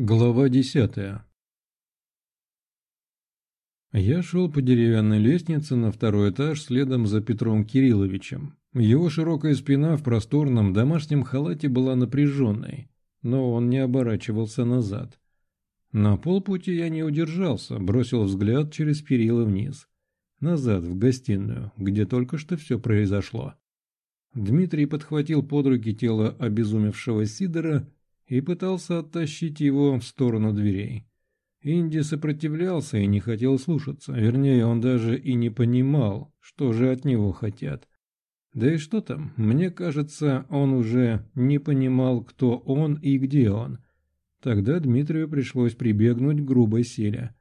Глава десятая Я шел по деревянной лестнице на второй этаж следом за Петром Кирилловичем. Его широкая спина в просторном домашнем халате была напряженной, но он не оборачивался назад. На полпути я не удержался, бросил взгляд через перила вниз. Назад, в гостиную, где только что все произошло. Дмитрий подхватил под руки тело обезумевшего Сидора и пытался оттащить его в сторону дверей. Инди сопротивлялся и не хотел слушаться, вернее, он даже и не понимал, что же от него хотят. Да и что там, мне кажется, он уже не понимал, кто он и где он. Тогда Дмитрию пришлось прибегнуть к грубой силе.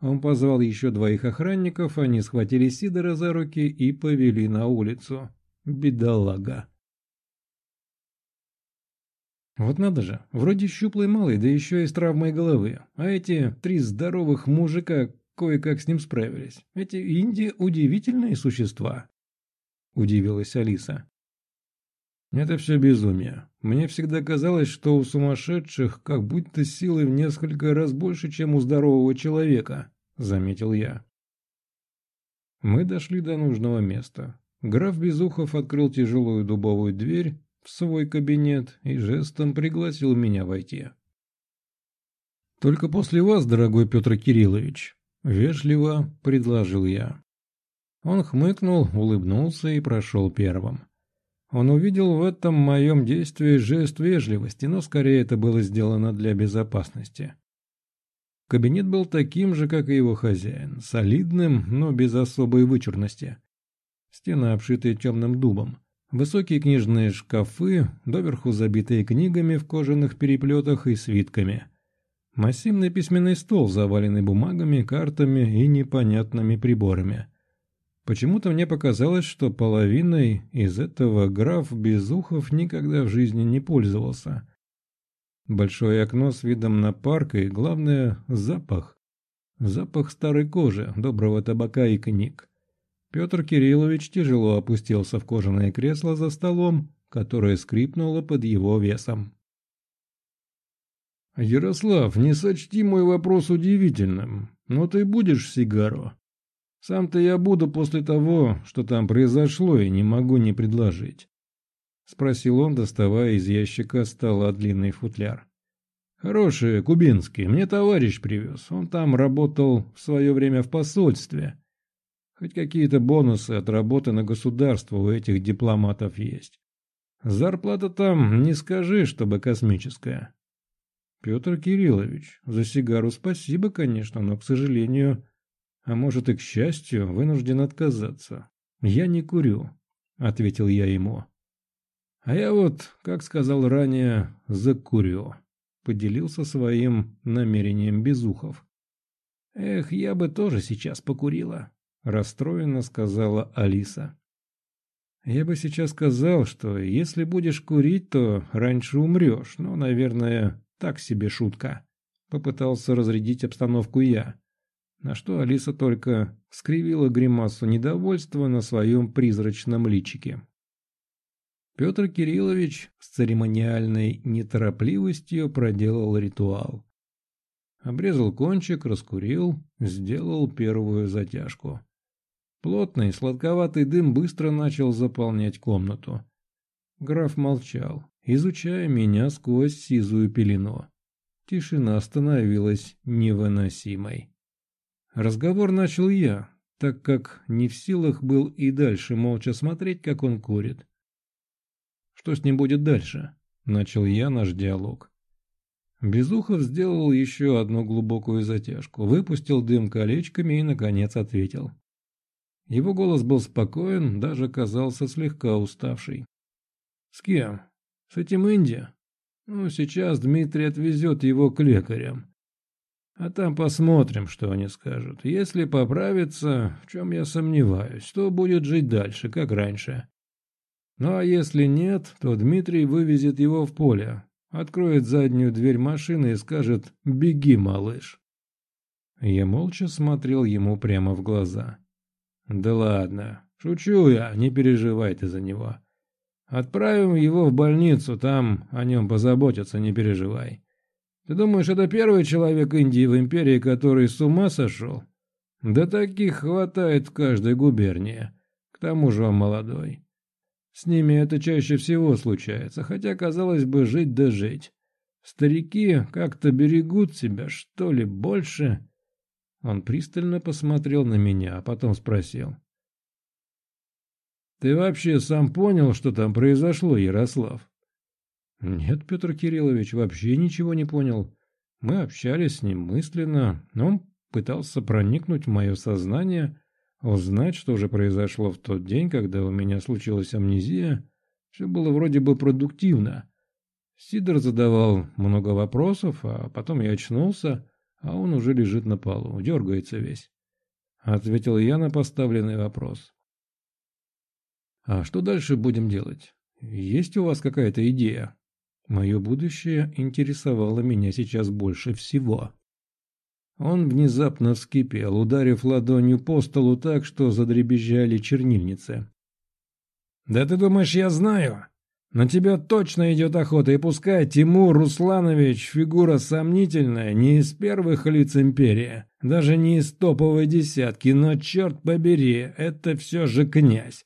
Он позвал еще двоих охранников, они схватили Сидора за руки и повели на улицу. Бедолага. Вот надо же, вроде щуплый малый, да еще и с травмой головы. А эти три здоровых мужика кое-как с ним справились. Эти инди удивительные существа. Удивилась Алиса. Это все безумие. Мне всегда казалось, что у сумасшедших как будто силы в несколько раз больше, чем у здорового человека, заметил я. Мы дошли до нужного места. Граф Безухов открыл тяжелую дубовую дверь в свой кабинет и жестом пригласил меня войти. «Только после вас, дорогой Петр Кириллович», — вежливо предложил я. Он хмыкнул, улыбнулся и прошел первым. Он увидел в этом моем действии жест вежливости, но скорее это было сделано для безопасности. Кабинет был таким же, как и его хозяин, солидным, но без особой вычурности. Стены обшитые темным дубом. Высокие книжные шкафы, доверху забитые книгами в кожаных переплетах и свитками. Массивный письменный стол, заваленный бумагами, картами и непонятными приборами. Почему-то мне показалось, что половиной из этого граф Безухов никогда в жизни не пользовался. Большое окно с видом на парк и, главное, запах. Запах старой кожи, доброго табака и книг. Петр Кириллович тяжело опустился в кожаное кресло за столом, которое скрипнуло под его весом. «Ярослав, не сочти мой вопрос удивительным, но ты будешь сигару? Сам-то я буду после того, что там произошло, и не могу не предложить», — спросил он, доставая из ящика стола длинный футляр. «Хорошие, кубинские, мне товарищ привез, он там работал в свое время в посольстве». Хоть какие-то бонусы от работы на государство у этих дипломатов есть. Зарплата там, не скажи, чтобы космическая. Петр Кириллович, за сигару спасибо, конечно, но, к сожалению, а может и к счастью, вынужден отказаться. Я не курю, ответил я ему. А я вот, как сказал ранее, закурю. Поделился своим намерением Безухов. Эх, я бы тоже сейчас покурила расстроенно сказала Алиса. Я бы сейчас сказал, что если будешь курить, то раньше умрешь, но, наверное, так себе шутка. Попытался разрядить обстановку я. На что Алиса только скривила гримасу недовольства на своем призрачном личике. Петр Кириллович с церемониальной неторопливостью проделал ритуал. Обрезал кончик, раскурил, сделал первую затяжку. Плотный, сладковатый дым быстро начал заполнять комнату. Граф молчал, изучая меня сквозь сизую пелену. Тишина становилась невыносимой. Разговор начал я, так как не в силах был и дальше молча смотреть, как он курит. «Что с ним будет дальше?» – начал я наш диалог. Безухов сделал еще одну глубокую затяжку, выпустил дым колечками и, наконец, ответил. Его голос был спокоен, даже казался слегка уставший. «С кем? С этим Инди? Ну, сейчас Дмитрий отвезет его к лекарям. А там посмотрим, что они скажут. Если поправится, в чем я сомневаюсь, то будет жить дальше, как раньше. Ну а если нет, то Дмитрий вывезет его в поле, откроет заднюю дверь машины и скажет «Беги, малыш». Я молча смотрел ему прямо в глаза. «Да ладно, шучу я, не переживай ты за него. Отправим его в больницу, там о нем позаботятся, не переживай. Ты думаешь, это первый человек Индии в империи, который с ума сошел? Да таких хватает в каждой губернии. К тому же он молодой. С ними это чаще всего случается, хотя, казалось бы, жить да жить. Старики как-то берегут себя, что ли, больше. Он пристально посмотрел на меня, а потом спросил. «Ты вообще сам понял, что там произошло, Ярослав?» «Нет, Петр Кириллович, вообще ничего не понял. Мы общались с ним мысленно, но он пытался проникнуть в мое сознание, узнать, что же произошло в тот день, когда у меня случилась амнезия. Все было вроде бы продуктивно. Сидор задавал много вопросов, а потом я очнулся, а он уже лежит на полу, дергается весь. Ответил я на поставленный вопрос. А что дальше будем делать? Есть у вас какая-то идея? Мое будущее интересовало меня сейчас больше всего. Он внезапно вскипел, ударив ладонью по столу так, что задребезжали чернильницы. «Да ты думаешь, я знаю? На тебя точно идет охота, и пускай Тимур Русланович фигура сомнительная, не из первых лиц империи, даже не из топовой десятки, но, черт побери, это все же князь.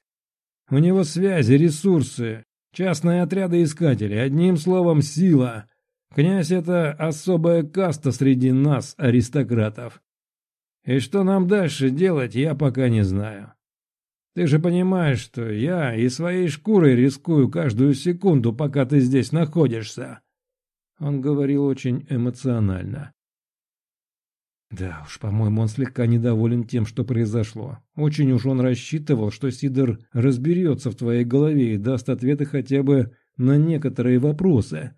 У него связи, ресурсы, частные отряды искателей, одним словом, сила. Князь — это особая каста среди нас, аристократов. И что нам дальше делать, я пока не знаю. Ты же понимаешь, что я и своей шкурой рискую каждую секунду, пока ты здесь находишься. Он говорил очень эмоционально. Да уж, по-моему, он слегка недоволен тем, что произошло. Очень уж он рассчитывал, что Сидор разберется в твоей голове и даст ответы хотя бы на некоторые вопросы,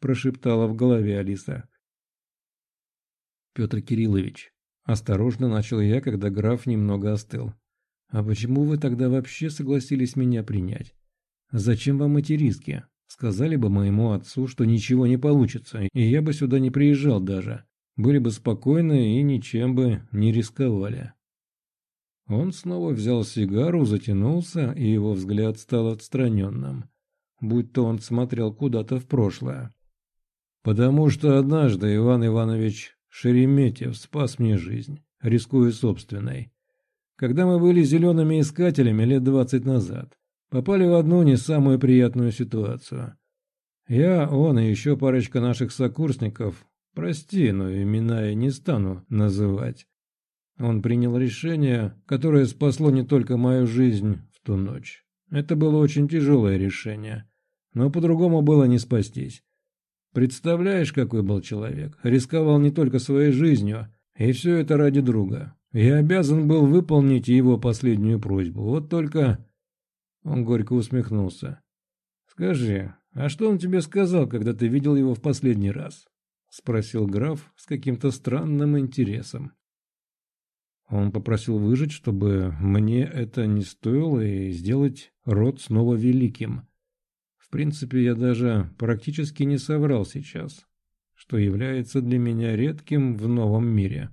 прошептала в голове Алиса. Петр Кириллович, осторожно начал я, когда граф немного остыл. «А почему вы тогда вообще согласились меня принять? Зачем вам эти риски? Сказали бы моему отцу, что ничего не получится, и я бы сюда не приезжал даже. Были бы спокойны и ничем бы не рисковали». Он снова взял сигару, затянулся, и его взгляд стал отстраненным, будь то он смотрел куда-то в прошлое. «Потому что однажды Иван Иванович Шереметьев спас мне жизнь, рискуя собственной когда мы были зелеными искателями лет двадцать назад. Попали в одну не самую приятную ситуацию. Я, он и еще парочка наших сокурсников, прости, но имена я не стану называть. Он принял решение, которое спасло не только мою жизнь в ту ночь. Это было очень тяжелое решение, но по-другому было не спастись. Представляешь, какой был человек? Рисковал не только своей жизнью, и все это ради друга. Я обязан был выполнить его последнюю просьбу. Вот только...» Он горько усмехнулся. «Скажи, а что он тебе сказал, когда ты видел его в последний раз?» Спросил граф с каким-то странным интересом. Он попросил выжить, чтобы мне это не стоило, и сделать род снова великим. В принципе, я даже практически не соврал сейчас, что является для меня редким в новом мире.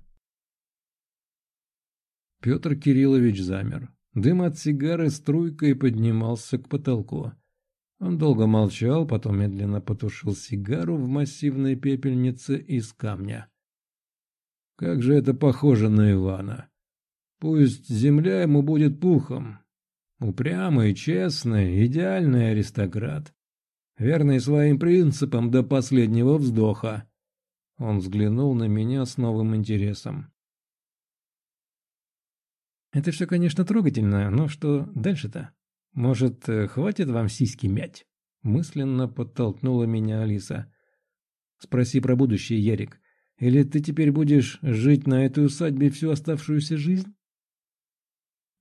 Петр Кириллович замер. Дым от сигары струйкой поднимался к потолку. Он долго молчал, потом медленно потушил сигару в массивной пепельнице из камня. Как же это похоже на Ивана. Пусть земля ему будет пухом. Упрямый, честный, идеальный аристократ. Верный своим принципам до последнего вздоха. Он взглянул на меня с новым интересом. Это все, конечно, трогательно, но что дальше-то? Может, э, хватит вам сиськи мять? Мысленно подтолкнула меня Алиса. Спроси про будущее, Ярик. Или ты теперь будешь жить на этой усадьбе всю оставшуюся жизнь?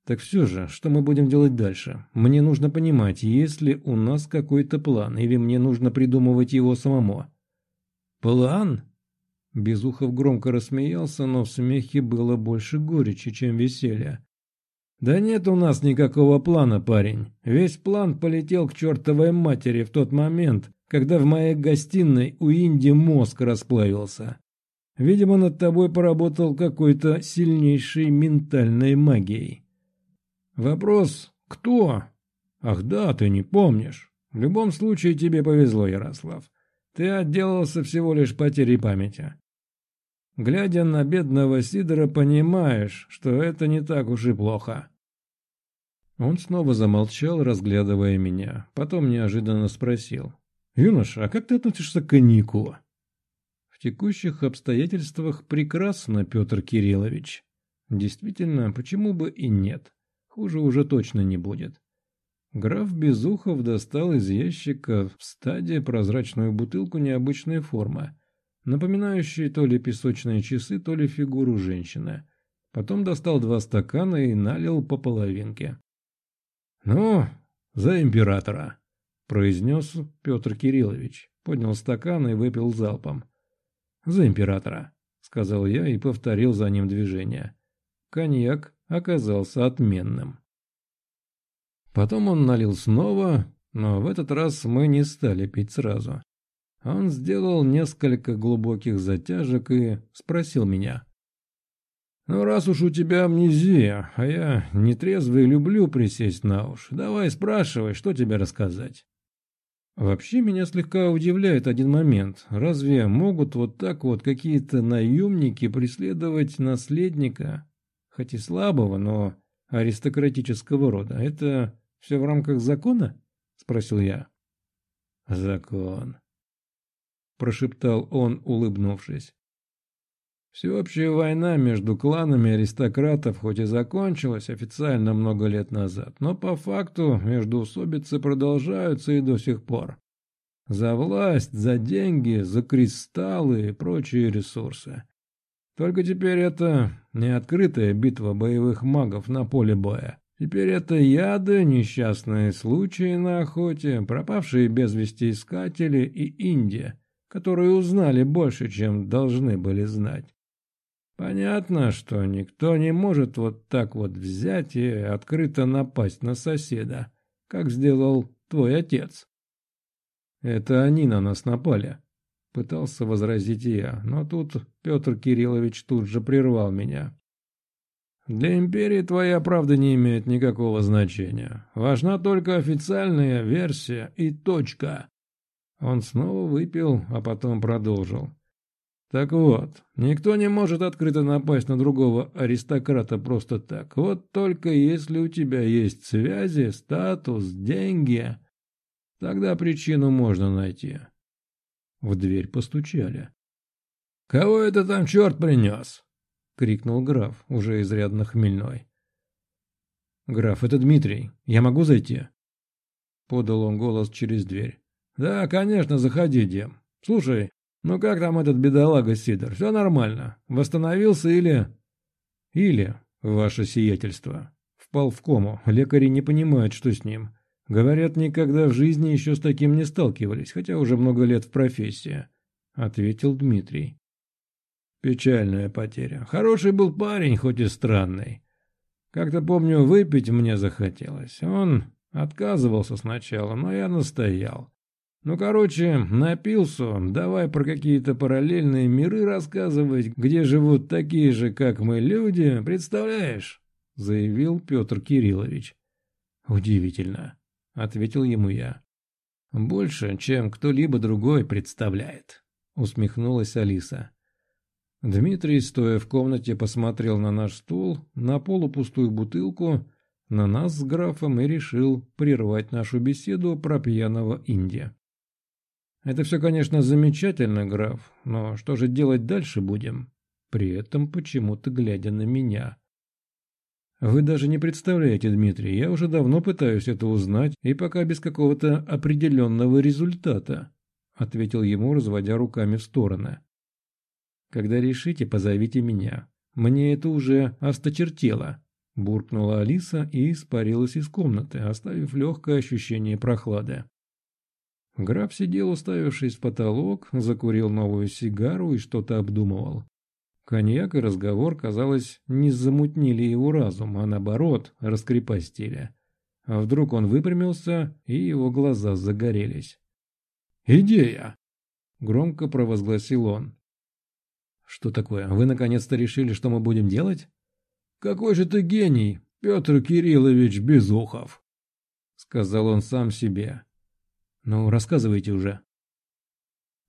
Так все же, что мы будем делать дальше? Мне нужно понимать, есть ли у нас какой-то план, или мне нужно придумывать его самому. План? Безухов громко рассмеялся, но в смехе было больше горечи, чем веселья. «Да нет у нас никакого плана, парень. Весь план полетел к чертовой матери в тот момент, когда в моей гостиной у Инди мозг расплавился. Видимо, над тобой поработал какой-то сильнейшей ментальной магией. Вопрос «Кто?» Ах да, ты не помнишь. В любом случае тебе повезло, Ярослав. Ты отделался всего лишь потерей памяти. Глядя на бедного Сидора, понимаешь, что это не так уж и плохо. Он снова замолчал, разглядывая меня. Потом неожиданно спросил. «Юноша, а как ты относишься к коньяку?» «В текущих обстоятельствах прекрасно, Петр Кириллович. Действительно, почему бы и нет? Хуже уже точно не будет». Граф Безухов достал из ящика в стадии прозрачную бутылку необычной формы напоминающие то ли песочные часы, то ли фигуру женщины. Потом достал два стакана и налил по половинке. «Ну, за императора!» – произнес Петр Кириллович. Поднял стакан и выпил залпом. «За императора!» – сказал я и повторил за ним движение. Коньяк оказался отменным. Потом он налил снова, но в этот раз мы не стали пить сразу. Он сделал несколько глубоких затяжек и спросил меня. «Ну, раз уж у тебя амнезия, а я нетрезвый люблю присесть на уж, давай спрашивай, что тебе рассказать». Вообще меня слегка удивляет один момент. Разве могут вот так вот какие-то наемники преследовать наследника, хоть и слабого, но аристократического рода? Это все в рамках закона? Спросил я. Закон прошептал он, улыбнувшись. Всеобщая война между кланами аристократов хоть и закончилась официально много лет назад, но по факту междоусобицы продолжаются и до сих пор. За власть, за деньги, за кристаллы и прочие ресурсы. Только теперь это не открытая битва боевых магов на поле боя. Теперь это яды, несчастные случаи на охоте, пропавшие без вести искатели и Индия, которые узнали больше, чем должны были знать. Понятно, что никто не может вот так вот взять и открыто напасть на соседа, как сделал твой отец. Это они на нас напали, пытался возразить я, но тут Петр Кириллович тут же прервал меня. Для империи твоя правда не имеет никакого значения. Важна только официальная версия и точка. Он снова выпил, а потом продолжил. Так вот, никто не может открыто напасть на другого аристократа просто так. Вот только если у тебя есть связи, статус, деньги, тогда причину можно найти. В дверь постучали. «Кого это там черт принес?» — крикнул граф, уже изрядно хмельной. «Граф, это Дмитрий. Я могу зайти?» Подал он голос через дверь. «Да, конечно, заходи, Дем. Слушай, ну как там этот бедолага Сидор? Все нормально? Восстановился или...» «Или, ваше сиятельство. Впал в кому. Лекари не понимают, что с ним. Говорят, никогда в жизни еще с таким не сталкивались, хотя уже много лет в профессии», — ответил Дмитрий. «Печальная потеря. Хороший был парень, хоть и странный. Как-то помню, выпить мне захотелось. Он отказывался сначала, но я настоял. Ну, короче, напился давай про какие-то параллельные миры рассказывать, где живут такие же, как мы, люди, представляешь?» — заявил Петр Кириллович. «Удивительно», — ответил ему я. «Больше, чем кто-либо другой представляет», — усмехнулась Алиса. Дмитрий, стоя в комнате, посмотрел на наш стул, на полупустую бутылку, на нас с графом и решил прервать нашу беседу про пьяного Индия. Это все, конечно, замечательно, граф, но что же делать дальше будем? При этом почему-то глядя на меня. Вы даже не представляете, Дмитрий, я уже давно пытаюсь это узнать, и пока без какого-то определенного результата, ответил ему, разводя руками в стороны. Когда решите, позовите меня. Мне это уже осточертело. Буркнула Алиса и испарилась из комнаты, оставив легкое ощущение прохлады. Граф сидел, уставившись в потолок, закурил новую сигару и что-то обдумывал. Коньяк и разговор, казалось, не замутнили его разум, а наоборот, раскрепостили. А вдруг он выпрямился, и его глаза загорелись. «Идея!» — громко провозгласил он. «Что такое? Вы наконец-то решили, что мы будем делать?» «Какой же ты гений, Петр Кириллович Безухов!» — сказал он сам себе. «Ну, рассказывайте уже».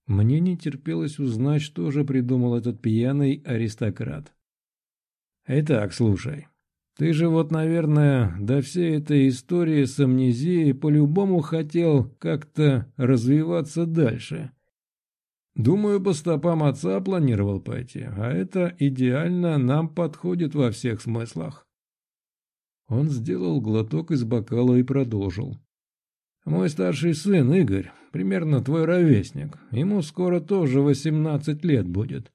Мне не терпелось узнать, что же придумал этот пьяный аристократ. «Итак, слушай. Ты же вот, наверное, до всей этой истории с амнезией по-любому хотел как-то развиваться дальше. Думаю, по стопам отца планировал пойти, а это идеально нам подходит во всех смыслах». Он сделал глоток из бокала и продолжил. Мой старший сын, Игорь, примерно твой ровесник. Ему скоро тоже 18 лет будет.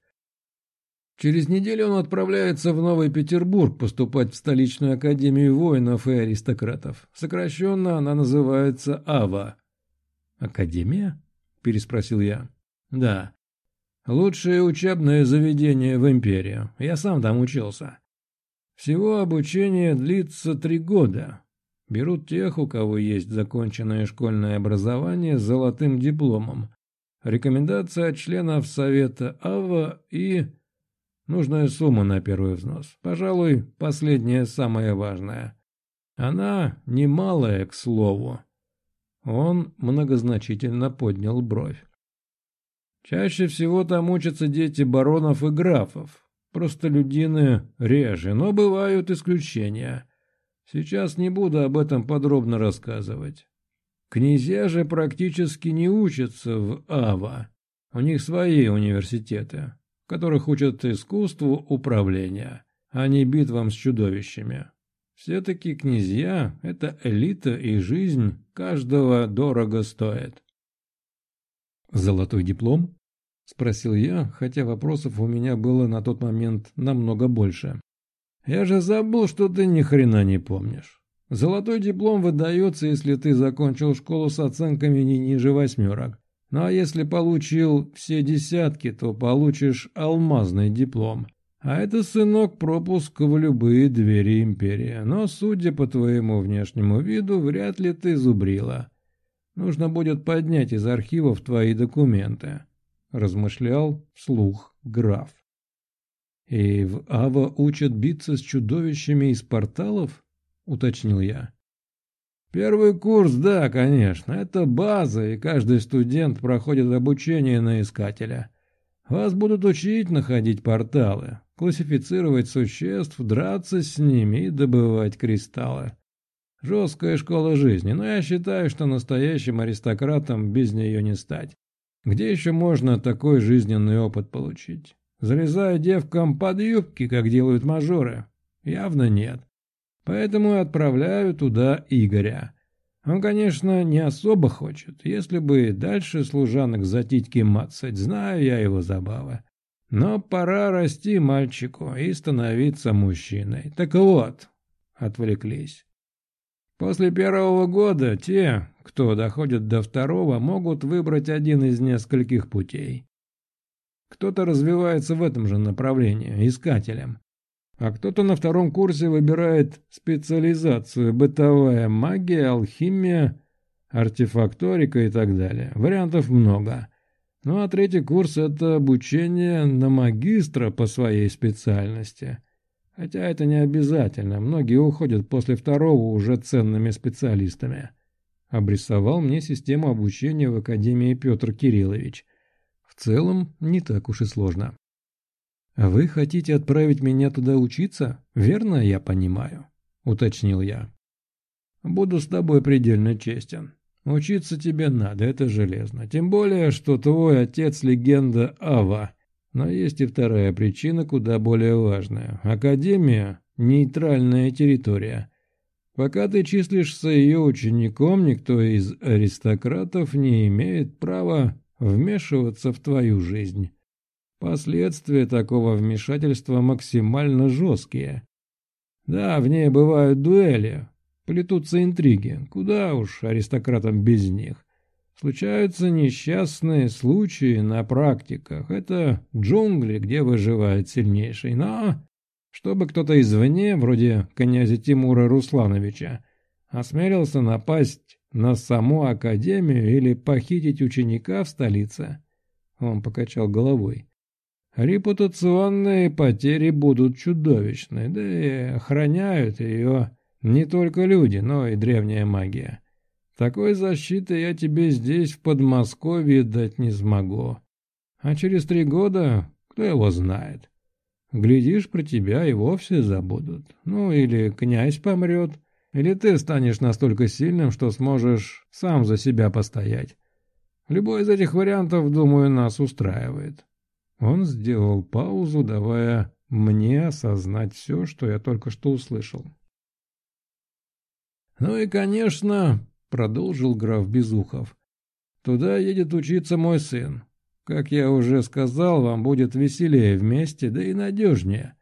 Через неделю он отправляется в Новый Петербург поступать в столичную академию воинов и аристократов. Сокращенно она называется АВА. «Академия?» – переспросил я. «Да. Лучшее учебное заведение в империи. Я сам там учился. Всего обучение длится три года. Берут тех, у кого есть законченное школьное образование с золотым дипломом. Рекомендация от членов Совета АВА и... Нужная сумма на первый взнос. Пожалуй, последняя самая важная. Она немалая, к слову. Он многозначительно поднял бровь. Чаще всего там учатся дети баронов и графов. Простолюдины реже, но бывают исключения. Сейчас не буду об этом подробно рассказывать. Князья же практически не учатся в АВА. У них свои университеты, в которых учат искусству управления, а не битвам с чудовищами. Все-таки князья – это элита, и жизнь каждого дорого стоит. «Золотой диплом?» – спросил я, хотя вопросов у меня было на тот момент намного больше. Я же забыл, что ты ни хрена не помнишь. Золотой диплом выдается, если ты закончил школу с оценками не ниже восьмерок. Ну а если получил все десятки, то получишь алмазный диплом. А это, сынок, пропуск в любые двери империи. Но, судя по твоему внешнему виду, вряд ли ты зубрила. Нужно будет поднять из архивов твои документы. Размышлял вслух граф. «И в Ава учат биться с чудовищами из порталов?» — уточнил я. «Первый курс, да, конечно. Это база, и каждый студент проходит обучение на искателя. Вас будут учить находить порталы, классифицировать существ, драться с ними и добывать кристаллы. Жесткая школа жизни, но я считаю, что настоящим аристократом без нее не стать. Где еще можно такой жизненный опыт получить? Залезая девкам под юбки, как делают мажоры? Явно нет. Поэтому и отправляю туда Игоря. Он, конечно, не особо хочет. Если бы дальше служанок за титьки мацать, знаю я его забавы. Но пора расти мальчику и становиться мужчиной. Так вот, отвлеклись. После первого года те, кто доходит до второго, могут выбрать один из нескольких путей. Кто-то развивается в этом же направлении, искателем. А кто-то на втором курсе выбирает специализацию бытовая магия, алхимия, артефакторика и так далее. Вариантов много. Ну а третий курс – это обучение на магистра по своей специальности. Хотя это не обязательно, многие уходят после второго уже ценными специалистами. Обрисовал мне систему обучения в Академии Петр Кириллович целом не так уж и сложно. «Вы хотите отправить меня туда учиться? Верно я понимаю?» – уточнил я. «Буду с тобой предельно честен. Учиться тебе надо, это железно. Тем более, что твой отец – легенда Ава. Но есть и вторая причина, куда более важная. Академия – нейтральная территория. Пока ты числишься ее учеником, никто из аристократов не имеет права вмешиваться в твою жизнь. Последствия такого вмешательства максимально жесткие. Да, в ней бывают дуэли, плетутся интриги, куда уж аристократам без них. Случаются несчастные случаи на практиках. Это джунгли, где выживает сильнейший. Но чтобы кто-то извне, вроде князя Тимура Руслановича, осмелился напасть на саму академию или похитить ученика в столице? Он покачал головой. Репутационные потери будут чудовищны, да и охраняют ее не только люди, но и древняя магия. Такой защиты я тебе здесь, в Подмосковье, дать не смогу. А через три года, кто его знает. Глядишь, про тебя и вовсе забудут. Ну, или князь помрет, или ты станешь настолько сильным, что сможешь сам за себя постоять. Любой из этих вариантов, думаю, нас устраивает. Он сделал паузу, давая мне осознать все, что я только что услышал. «Ну и, конечно, — продолжил граф Безухов, — туда едет учиться мой сын. Как я уже сказал, вам будет веселее вместе, да и надежнее.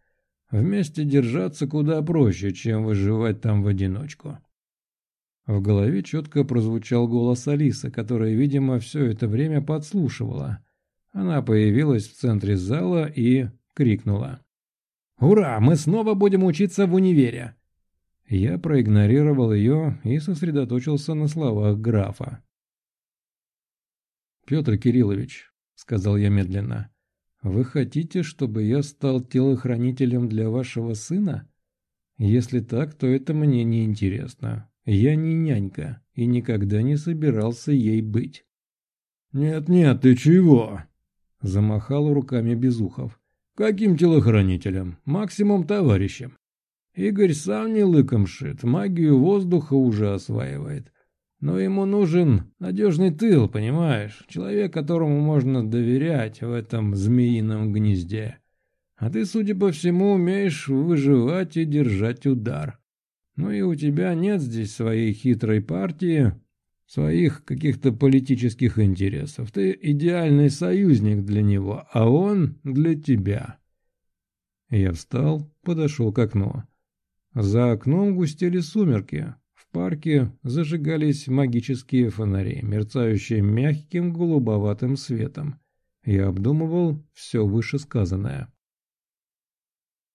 Вместе держаться куда проще, чем выживать там в одиночку. В голове четко прозвучал голос Алисы, которая, видимо, все это время подслушивала. Она появилась в центре зала и крикнула. «Ура! Мы снова будем учиться в универе!» Я проигнорировал ее и сосредоточился на словах графа. «Петр Кириллович», — сказал я медленно, — «вы хотите, чтобы я стал телохранителем для вашего сына? Если так, то это мне не интересно. Я не нянька и никогда не собирался ей быть. «Нет-нет, ты чего?» – замахал руками Безухов. «Каким телохранителем? Максимум товарищем. Игорь сам не лыком шит, магию воздуха уже осваивает. Но ему нужен надежный тыл, понимаешь? Человек, которому можно доверять в этом змеином гнезде. А ты, судя по всему, умеешь выживать и держать удар. Ну и у тебя нет здесь своей хитрой партии, своих каких-то политических интересов. Ты идеальный союзник для него, а он для тебя. Я встал, подошел к окну. За окном густели сумерки. Парке зажигались магические фонари, мерцающие мягким голубоватым светом. Я обдумывал все вышесказанное.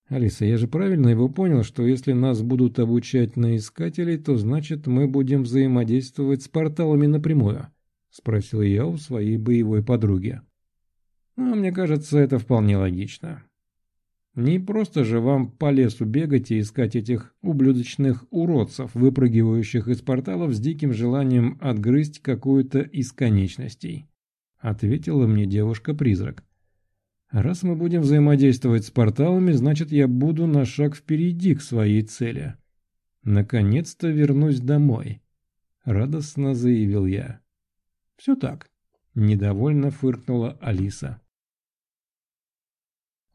«Алиса, я же правильно его понял, что если нас будут обучать на искателей, то значит мы будем взаимодействовать с порталами напрямую?» — спросил я у своей боевой подруги. «Ну, мне кажется, это вполне логично. Не просто же вам по лесу бегать и искать этих ублюдочных уродцев, выпрыгивающих из порталов с диким желанием отгрызть какую-то из конечностей», — ответила мне девушка-призрак. Раз мы будем взаимодействовать с порталами, значит, я буду на шаг впереди к своей цели. Наконец-то вернусь домой. Радостно заявил я. Все так. Недовольно фыркнула Алиса.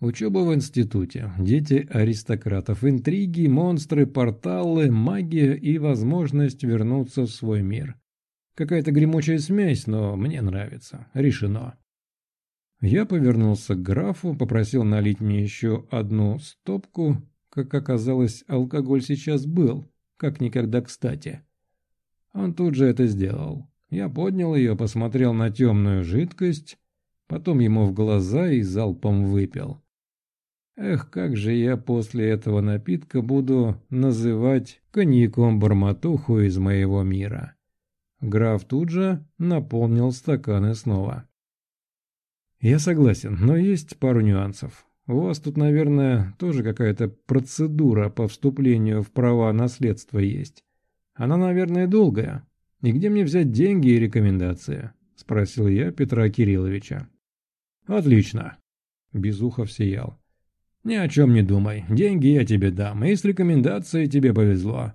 Учеба в институте, дети аристократов, интриги, монстры, порталы, магия и возможность вернуться в свой мир. Какая-то гремучая смесь, но мне нравится. Решено. Я повернулся к графу, попросил налить мне еще одну стопку. Как оказалось, алкоголь сейчас был, как никогда кстати. Он тут же это сделал. Я поднял ее, посмотрел на темную жидкость, потом ему в глаза и залпом выпил. Эх, как же я после этого напитка буду называть коньяком бормотуху из моего мира. Граф тут же наполнил стаканы снова. Я согласен, но есть пару нюансов. У вас тут, наверное, тоже какая-то процедура по вступлению в права наследства есть. Она, наверное, долгая. И где мне взять деньги и рекомендации? Спросил я Петра Кирилловича. Отлично. Безухов сиял. Ни о чем не думай. Деньги я тебе дам, и с рекомендацией тебе повезло.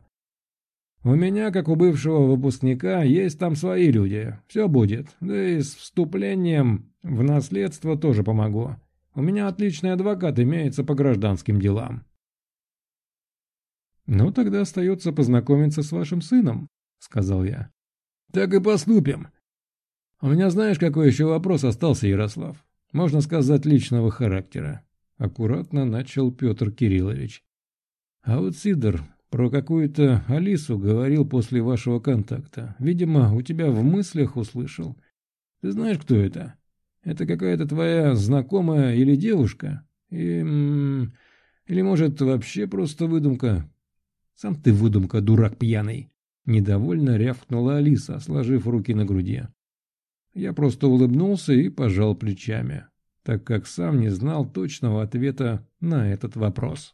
У меня, как у бывшего выпускника, есть там свои люди. Все будет. Да и с вступлением в наследство тоже помогу. У меня отличный адвокат имеется по гражданским делам. «Ну, тогда остается познакомиться с вашим сыном», — сказал я. «Так и поступим. У меня знаешь, какой еще вопрос остался, Ярослав? Можно сказать, личного характера». Аккуратно начал Петр Кириллович. «А вот Сидор про какую-то Алису говорил после вашего контакта. Видимо, у тебя в мыслях услышал. Ты знаешь, кто это?» Это какая-то твоя знакомая или девушка? И, или, может, вообще просто выдумка? Сам ты выдумка, дурак пьяный. Недовольно рявкнула Алиса, сложив руки на груди. Я просто улыбнулся и пожал плечами, так как сам не знал точного ответа на этот вопрос.